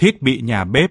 thiết bị nhà bếp.